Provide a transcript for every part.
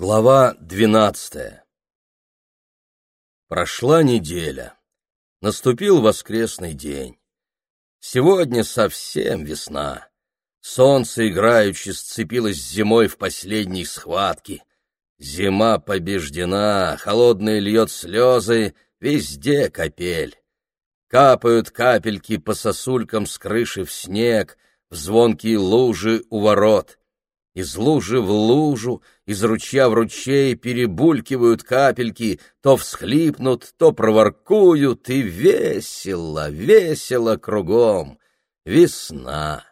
Глава двенадцатая Прошла неделя. Наступил воскресный день. Сегодня совсем весна. Солнце играючи сцепилось с зимой в последней схватке. Зима побеждена, холодная льет слезы, везде капель. Капают капельки по сосулькам с крыши в снег, в звонкие лужи у ворот. Из лужи в лужу, из ручья в ручей перебулькивают капельки, то всхлипнут, то проворкуют, и весело, весело кругом. Весна.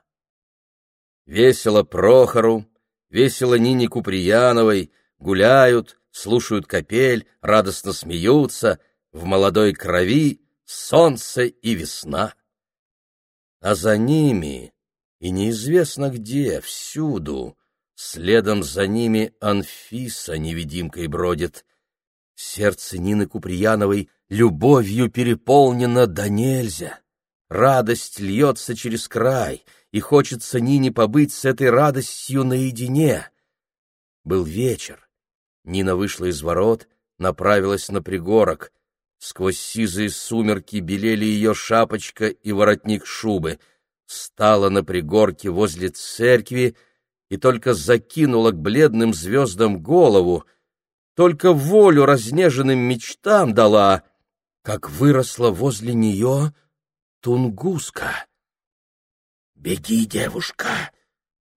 Весело Прохору, весело Нине Куприяновой, гуляют, слушают капель, радостно смеются, в молодой крови солнце и весна. А за ними, и неизвестно где, всюду, следом за ними Анфиса невидимкой бродит. Сердце Нины Куприяновой любовью переполнено до нельзя. Радость льется через край, и хочется Нине побыть с этой радостью наедине. Был вечер. Нина вышла из ворот, направилась на пригорок — Сквозь сизые сумерки белели ее шапочка и воротник шубы. Стала на пригорке возле церкви и только закинула к бледным звездам голову, только волю разнеженным мечтам дала, как выросла возле нее тунгуска. «Беги, девушка,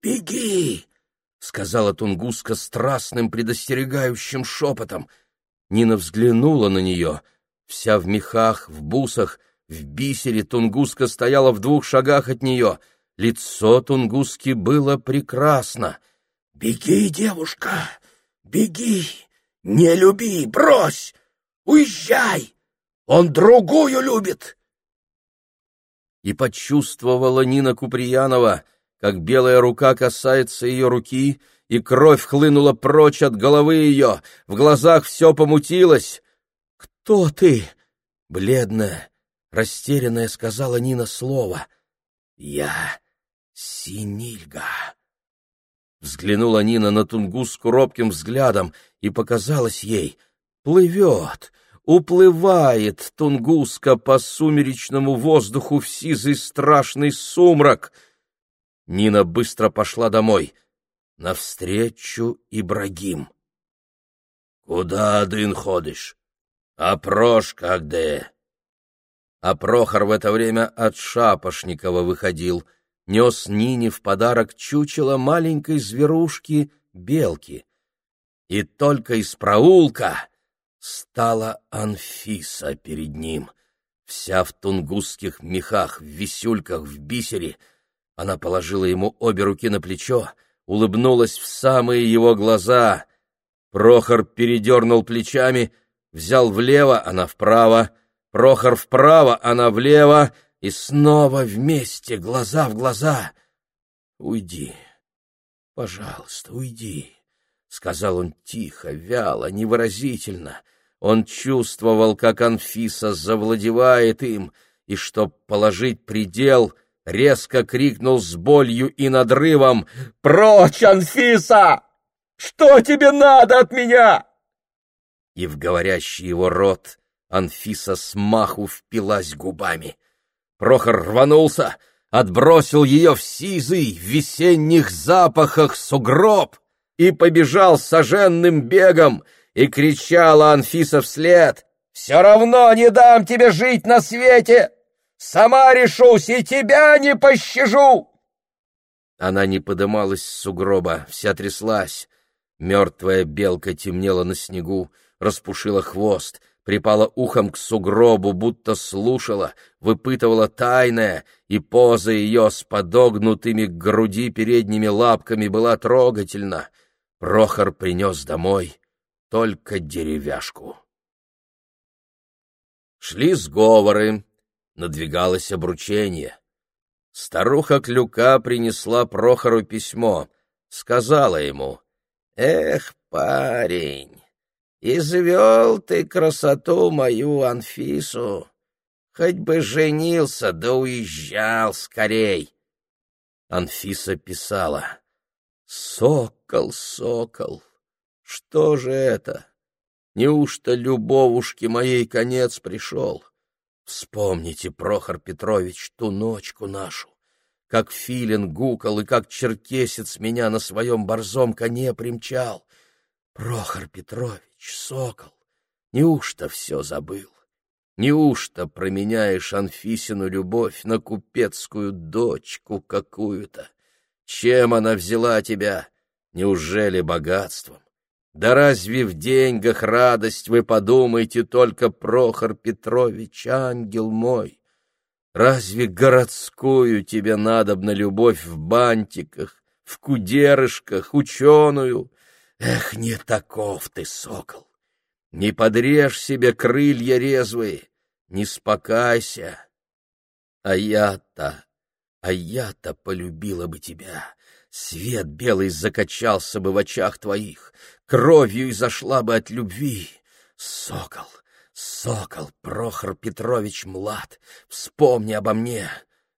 беги!» — сказала тунгуска страстным предостерегающим шепотом. Нина взглянула на нее — Вся в мехах, в бусах, в бисере Тунгуска стояла в двух шагах от нее. Лицо Тунгуски было прекрасно. «Беги, девушка, беги! Не люби, брось! Уезжай! Он другую любит!» И почувствовала Нина Куприянова, как белая рука касается ее руки, и кровь хлынула прочь от головы ее, в глазах все помутилось. «Кто ты?» — бледная, растерянная сказала Нина слово. «Я Синильга». Взглянула Нина на Тунгуску робким взглядом, и показалось ей, плывет, уплывает Тунгуска по сумеречному воздуху в сизый страшный сумрак. Нина быстро пошла домой. Навстречу Ибрагим. — Куда один ходишь? А Прошка где? А Прохор в это время от Шапошникова выходил, нес Нине в подарок чучело маленькой зверушки белки. И только из проулка стала Анфиса перед ним, вся в тунгусских мехах, в висюльках, в бисере. Она положила ему обе руки на плечо, улыбнулась в самые его глаза. Прохор передернул плечами — Взял влево, она вправо, Прохор вправо, она влево, и снова вместе, глаза в глаза. «Уйди, пожалуйста, уйди», — сказал он тихо, вяло, невыразительно. Он чувствовал, как Анфиса завладевает им, и, чтоб положить предел, резко крикнул с болью и надрывом «Прочь, Анфиса! Что тебе надо от меня?» и в говорящий его рот Анфиса смаху впилась губами. Прохор рванулся, отбросил ее в сизый, в весенних запахах сугроб и побежал соженным бегом, и кричала Анфиса вслед «Все равно не дам тебе жить на свете! Сама решусь и тебя не пощажу!» Она не подымалась с сугроба, вся тряслась. Мертвая белка темнела на снегу, распушила хвост, припала ухом к сугробу, будто слушала, выпытывала тайное, и поза ее с подогнутыми к груди передними лапками была трогательна. Прохор принес домой только деревяшку. Шли сговоры, надвигалось обручение. Старуха Клюка принесла Прохору письмо, сказала ему, «Эх, парень, Извел ты красоту мою, Анфису. Хоть бы женился, да уезжал скорей. Анфиса писала. Сокол, сокол, Что же это? Неужто любовушке моей конец пришел? Вспомните, Прохор Петрович, ту ночку нашу, как филин гукал и как черкесец меня на своем борзом коне примчал. Прохор Петрович, сокол, неужто все забыл? Неужто променяешь Анфисину любовь на купецкую дочку какую-то? Чем она взяла тебя? Неужели богатством? Да разве в деньгах радость вы подумаете только, Прохор Петрович, ангел мой? Разве городскую тебе надобна любовь в бантиках, в кудерышках, ученую? Эх, не таков ты, сокол! Не подрежь себе крылья резвые, не спокайся. А я-то, а я-то полюбила бы тебя, Свет белый закачался бы в очах твоих, кровью изошла бы от любви. Сокол, сокол, Прохор Петрович Млад, вспомни обо мне.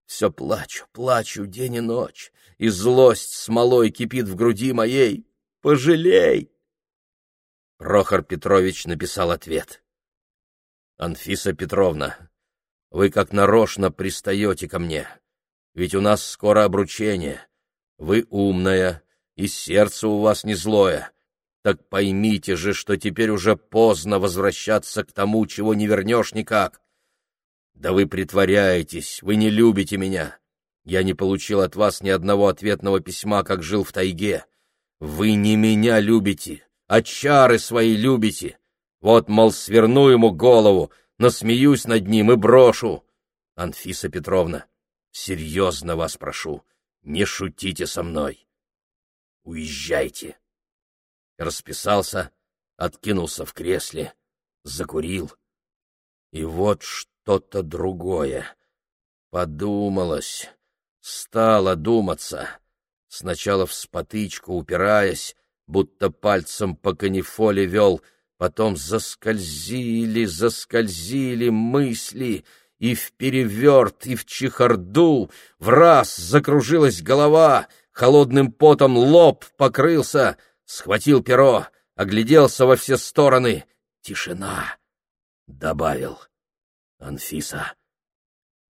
Все плачу, плачу день и ночь, и злость смолой кипит в груди моей. Пожалей! Прохор Петрович написал ответ. Анфиса Петровна, вы как нарочно пристаете ко мне, ведь у нас скоро обручение. Вы умная, и сердце у вас не злое. Так поймите же, что теперь уже поздно возвращаться к тому, чего не вернешь никак. Да вы притворяетесь, вы не любите меня. Я не получил от вас ни одного ответного письма, как жил в тайге. Вы не меня любите, а чары свои любите. Вот, мол, сверну ему голову, насмеюсь над ним и брошу. Анфиса Петровна, серьезно вас прошу, не шутите со мной. Уезжайте. Расписался, откинулся в кресле, закурил. И вот что-то другое. Подумалось, стало думаться. Сначала в спотычку упираясь, будто пальцем по канифоле вел, потом заскользили, заскользили мысли — и в переверт, и в чехарду, в раз закружилась голова, холодным потом лоб покрылся, схватил перо, огляделся во все стороны. Тишина, — добавил. Анфиса,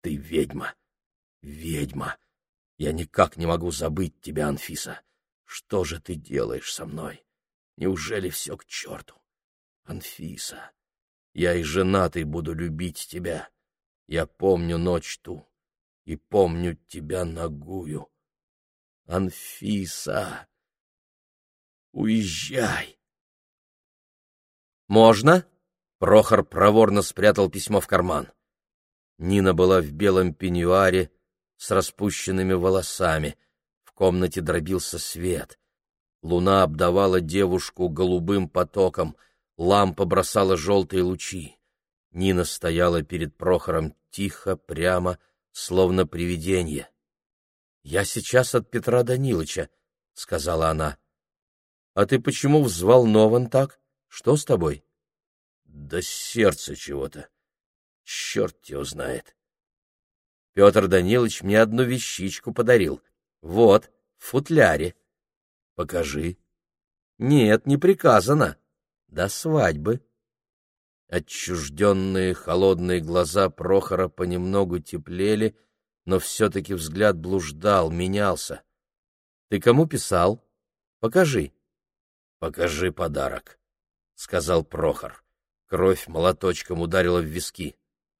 ты ведьма, ведьма. Я никак не могу забыть тебя, Анфиса. Что же ты делаешь со мной? Неужели все к черту? Анфиса, я и женатый буду любить тебя. Я помню ночь ту и помню тебя ногую. Анфиса, уезжай. Можно? Прохор проворно спрятал письмо в карман. Нина была в белом пеньюаре с распущенными волосами. В комнате дробился свет. Луна обдавала девушку голубым потоком, лампа бросала желтые лучи. Нина стояла перед Прохором тихо, прямо, словно привидение. — Я сейчас от Петра Данилыча, — сказала она. — А ты почему взволнован так? Что с тобой? — Да сердце чего-то. Черт его знает. Петр Данилович мне одну вещичку подарил. Вот, в футляре. Покажи. Нет, не приказано. До свадьбы. Отчужденные холодные глаза Прохора понемногу теплели, но все-таки взгляд блуждал, менялся. — Ты кому писал? Покажи. — Покажи подарок, — сказал Прохор. Кровь молоточком ударила в виски.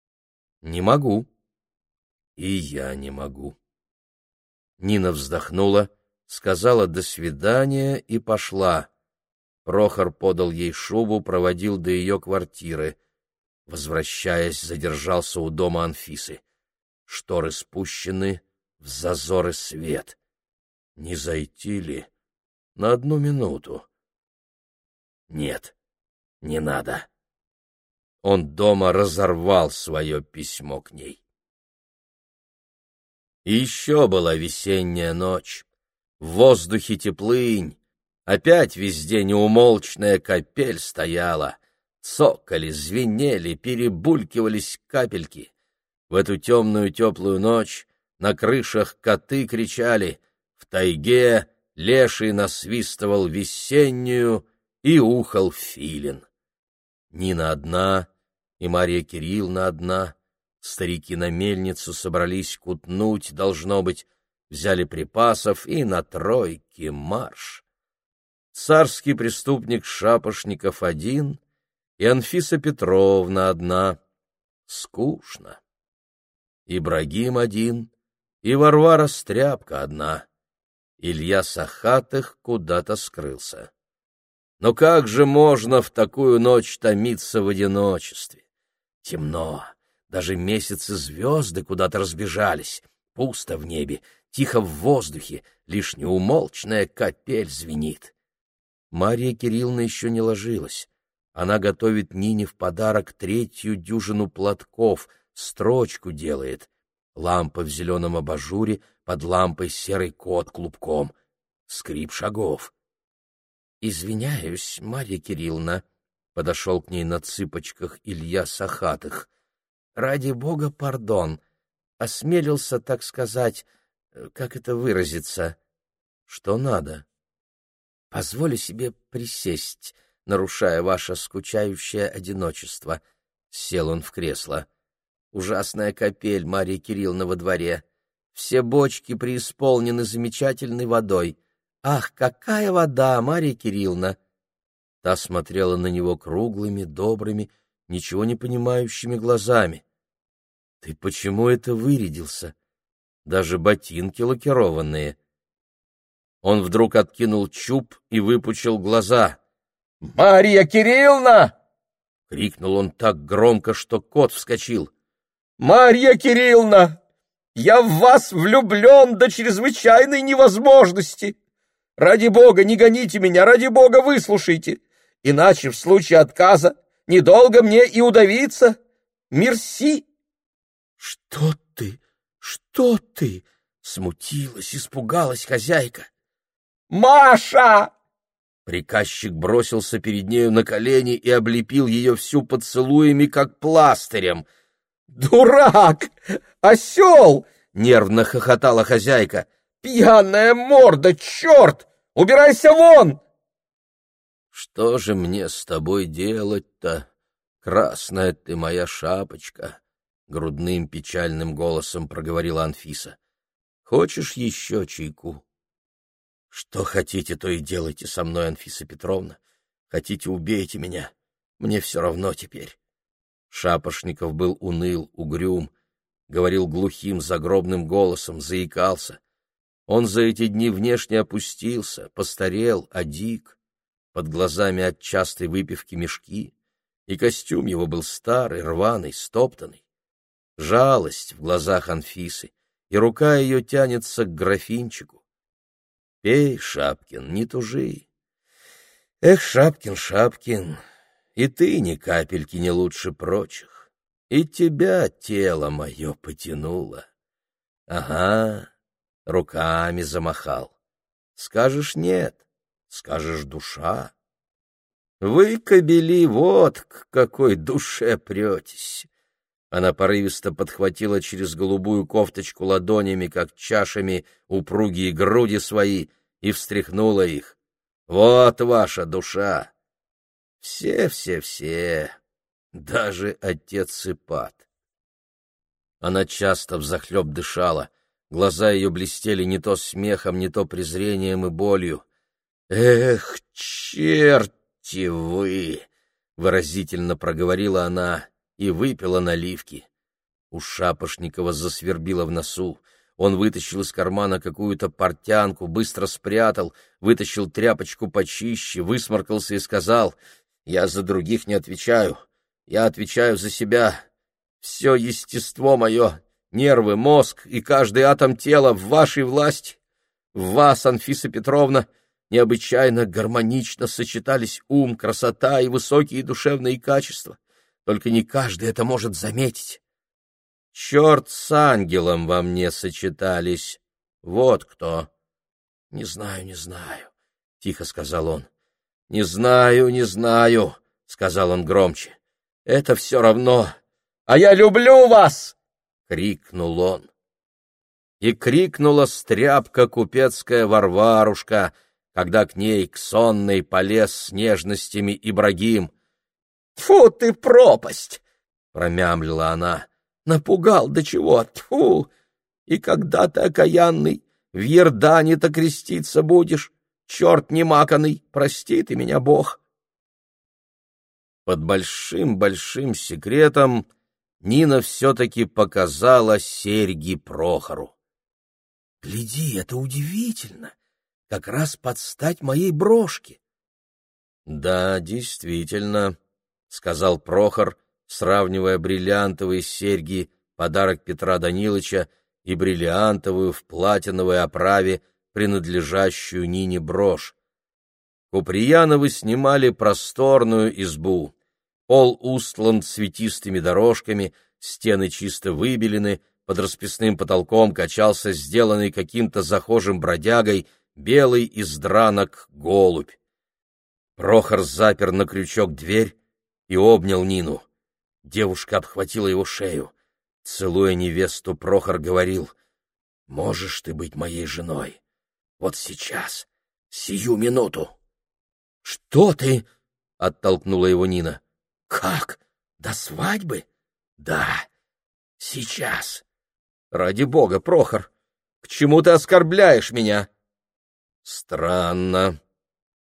— Не могу. — И я не могу. Нина вздохнула, сказала «до свидания» и пошла. Прохор подал ей шубу, проводил до ее квартиры. Возвращаясь, задержался у дома Анфисы. Шторы спущены, в зазоры свет. Не зайти ли? На одну минуту. Нет, не надо. Он дома разорвал свое письмо к ней. И еще была весенняя ночь. В воздухе теплынь, Опять везде неумолчная капель стояла. Цокали, звенели, перебулькивались капельки. В эту темную теплую ночь на крышах коты кричали, в тайге леший насвистывал весеннюю, и ухал филин. Нина одна, и Мария Кирилловна одна. Старики на мельницу собрались кутнуть, должно быть, взяли припасов и на тройке марш. Царский преступник Шапошников один и Анфиса Петровна одна. Скучно. Ибрагим один и Варвара Стряпка одна. Илья Сахатых куда-то скрылся. Но как же можно в такую ночь томиться в одиночестве? Темно, даже месяцы звезды куда-то разбежались, пусто в небе, тихо в воздухе, лишь неумолчная капель звенит. Мария Кирилловна еще не ложилась. Она готовит Нине в подарок третью дюжину платков, строчку делает. Лампа в зеленом абажуре, под лампой серый кот клубком. Скрип шагов. «Извиняюсь, Марья Кирилловна», — подошел к ней на цыпочках Илья Сахатых. «Ради бога, пардон. Осмелился, так сказать, э, как это выразиться. Что надо?» «Позволю себе присесть, нарушая ваше скучающее одиночество». Сел он в кресло. «Ужасная капель Марья Кирилловна во дворе. Все бочки преисполнены замечательной водой». «Ах, какая вода, Марья Кирилловна!» Та смотрела на него круглыми, добрыми, ничего не понимающими глазами. «Ты почему это вырядился? Даже ботинки лакированные». Он вдруг откинул чуб и выпучил глаза. «Марья Кирилловна!» — крикнул он так громко, что кот вскочил. «Марья Кирилловна! Я в вас влюблен до чрезвычайной невозможности!» Ради бога, не гоните меня, ради бога, выслушайте. Иначе в случае отказа недолго мне и удавиться. Мерси. Что ты? Что ты? Смутилась, испугалась хозяйка. Маша! Приказчик бросился перед нею на колени и облепил ее всю поцелуями, как пластырем. «Дурак! Осел!» — нервно хохотала хозяйка. «Пьяная морда, черт! Убирайся вон!» «Что же мне с тобой делать-то, красная ты моя шапочка?» — грудным печальным голосом проговорила Анфиса. «Хочешь еще чайку?» «Что хотите, то и делайте со мной, Анфиса Петровна. Хотите, убейте меня. Мне все равно теперь». Шапошников был уныл, угрюм, говорил глухим загробным голосом, заикался. Он за эти дни внешне опустился, постарел, одик, под глазами от частой выпивки мешки, и костюм его был старый, рваный, стоптанный. Жалость в глазах Анфисы, и рука ее тянется к графинчику. Пей, Шапкин, не тужи. Эх, Шапкин, Шапкин, и ты ни капельки не лучше прочих, и тебя тело мое потянуло. Ага, руками замахал. Скажешь нет, скажешь душа. Вы, кобели, вот к какой душе претесь. Она порывисто подхватила через голубую кофточку ладонями, как чашами, упругие груди свои, и встряхнула их. Вот ваша душа! Все-все-все, даже отец Сыпат. Она часто взахлеб дышала, Глаза ее блестели не то смехом, не то презрением и болью. «Эх, черти вы!» — выразительно проговорила она и выпила наливки. У Шапошникова засвербило в носу. Он вытащил из кармана какую-то портянку, быстро спрятал, вытащил тряпочку почище, высморкался и сказал, «Я за других не отвечаю, я отвечаю за себя. Все естество мое нервы, мозг и каждый атом тела в вашей власти. В вас, Анфиса Петровна, необычайно гармонично сочетались ум, красота и высокие душевные качества. Только не каждый это может заметить. Черт с ангелом во мне сочетались. Вот кто. — Не знаю, не знаю, — тихо сказал он. — Не знаю, не знаю, — сказал он громче. — Это все равно. А я люблю вас! — крикнул он. И крикнула стряпка купецкая Варварушка, когда к ней, к сонной, полез с нежностями Ибрагим. «Тьфу ты, пропасть!» — промямлила она. «Напугал до чего? Тьфу! И когда ты, окаянный, в Ердане-то креститься будешь? Черт не маканый, прости ты меня, Бог!» Под большим-большим секретом Нина все-таки показала серьги Прохору. — Гляди, это удивительно! Как раз под стать моей брошке. — Да, действительно, — сказал Прохор, сравнивая бриллиантовые серьги, подарок Петра Даниловича, и бриллиантовую в платиновой оправе, принадлежащую Нине брошь. Куприяновы снимали просторную избу. Пол устлан цветистыми дорожками, стены чисто выбелены, под расписным потолком качался сделанный каким-то захожим бродягой белый из дранок голубь. Прохор запер на крючок дверь и обнял Нину. Девушка обхватила его шею. Целуя невесту, Прохор говорил, «Можешь ты быть моей женой? Вот сейчас, сию минуту». «Что ты?» — оттолкнула его Нина. Как? До свадьбы? Да. Сейчас. Ради бога, Прохор, к чему ты оскорбляешь меня? Странно.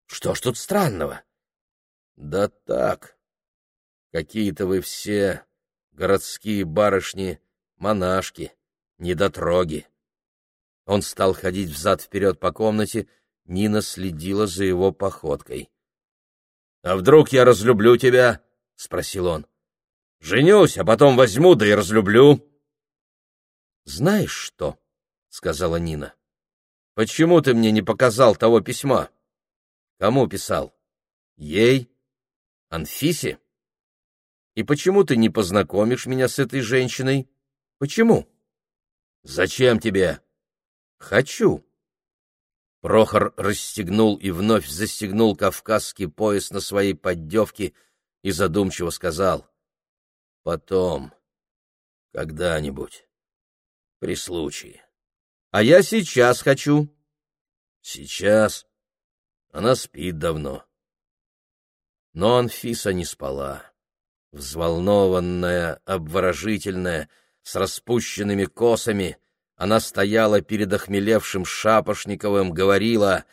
Что ж тут странного? Да так. Какие-то вы все городские барышни, монашки, недотроги. Он стал ходить взад-вперед по комнате, Нина следила за его походкой. — А вдруг я разлюблю тебя? — спросил он. — Женюсь, а потом возьму, да и разлюблю. — Знаешь что? — сказала Нина. — Почему ты мне не показал того письма? — Кому писал? — Ей? Анфисе? И почему ты не познакомишь меня с этой женщиной? Почему? — Зачем тебе? — Хочу. Прохор расстегнул и вновь застегнул кавказский пояс на своей поддевке — и задумчиво сказал «Потом, когда-нибудь, при случае. А я сейчас хочу». «Сейчас?» Она спит давно. Но Анфиса не спала. Взволнованная, обворожительная, с распущенными косами, она стояла перед охмелевшим Шапошниковым, говорила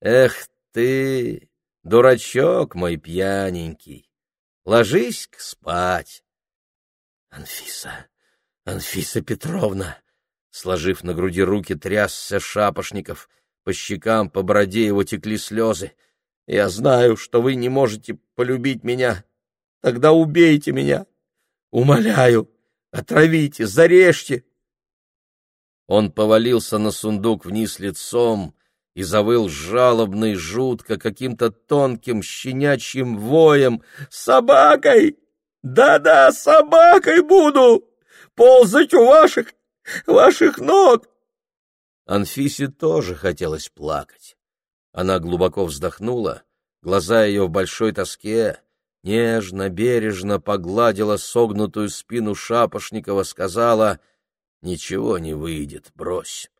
«Эх ты, дурачок мой пьяненький, Ложись-ка спать. Анфиса, Анфиса Петровна, сложив на груди руки, трясся Шапошников, по щекам, по бороде его текли слезы. Я знаю, что вы не можете полюбить меня. Тогда убейте меня. Умоляю, отравите, зарежьте. Он повалился на сундук вниз лицом, и завыл жалобно и жутко каким-то тонким щенячьим воем. «Собакой! Да-да, собакой буду! Ползать у ваших, ваших ног!» Анфисе тоже хотелось плакать. Она глубоко вздохнула, глаза ее в большой тоске, нежно, бережно погладила согнутую спину Шапошникова, сказала «Ничего не выйдет, брось»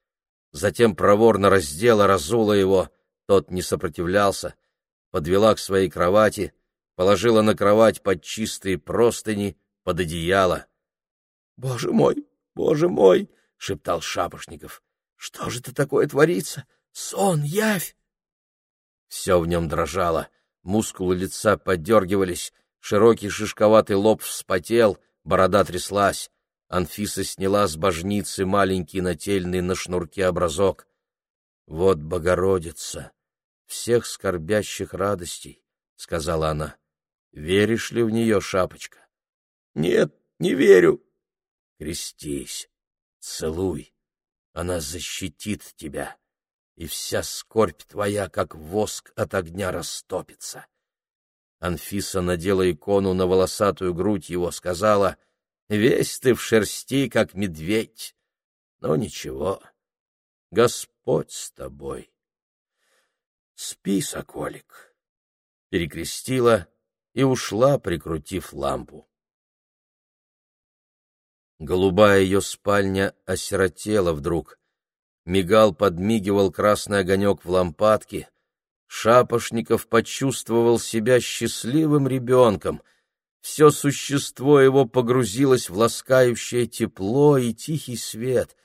затем проворно раздела, разула его, тот не сопротивлялся, подвела к своей кровати, положила на кровать под чистые простыни, под одеяло. — Боже мой, боже мой! — шептал Шапошников. — Что же это такое творится? Сон, явь! Все в нем дрожало, мускулы лица подергивались, широкий шишковатый лоб вспотел, борода тряслась. Анфиса сняла с божницы маленький нательный на шнурке образок. «Вот Богородица, всех скорбящих радостей», — сказала она. «Веришь ли в нее, шапочка?» «Нет, не верю». «Крестись, целуй, она защитит тебя, и вся скорбь твоя, как воск от огня, растопится». Анфиса надела икону на волосатую грудь его, сказала — Весь ты в шерсти, как медведь. Но ничего, Господь с тобой. Спи, соколик. Перекрестила и ушла, прикрутив лампу. Голубая ее спальня осиротела вдруг. Мигал, подмигивал красный огонек в лампадке. Шапошников почувствовал себя счастливым ребенком. Все существо его погрузилось в ласкающее тепло и тихий свет,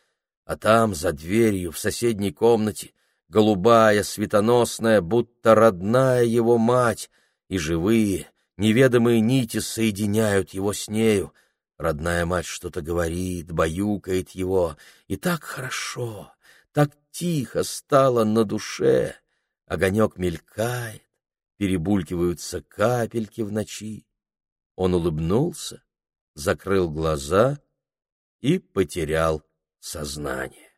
а там, за дверью, в соседней комнате, голубая, светоносная, будто родная его мать, и живые, неведомые нити соединяют его с нею. Родная мать что-то говорит, баюкает его, и так хорошо, так тихо стало на душе. Огонек мелькает, перебулькиваются капельки в ночи. Он улыбнулся, закрыл глаза и потерял сознание.